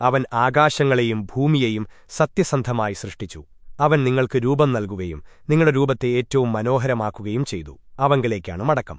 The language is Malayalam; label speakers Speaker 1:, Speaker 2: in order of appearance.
Speaker 1: അവൻ ആകാശങ്ങളെയും ഭൂമിയെയും സത്യസന്ധമായി സൃഷ്ടിച്ചു. അവൻ നിങ്ങൾക്ക് രൂപം നൽകുകയും നിങ്ങളുടെ രൂപത്തെ ഏറ്റവും മനോഹരമാക്കുകയും ചെയ്തു. അവങ്കലേക്കാണ് മടക്കം.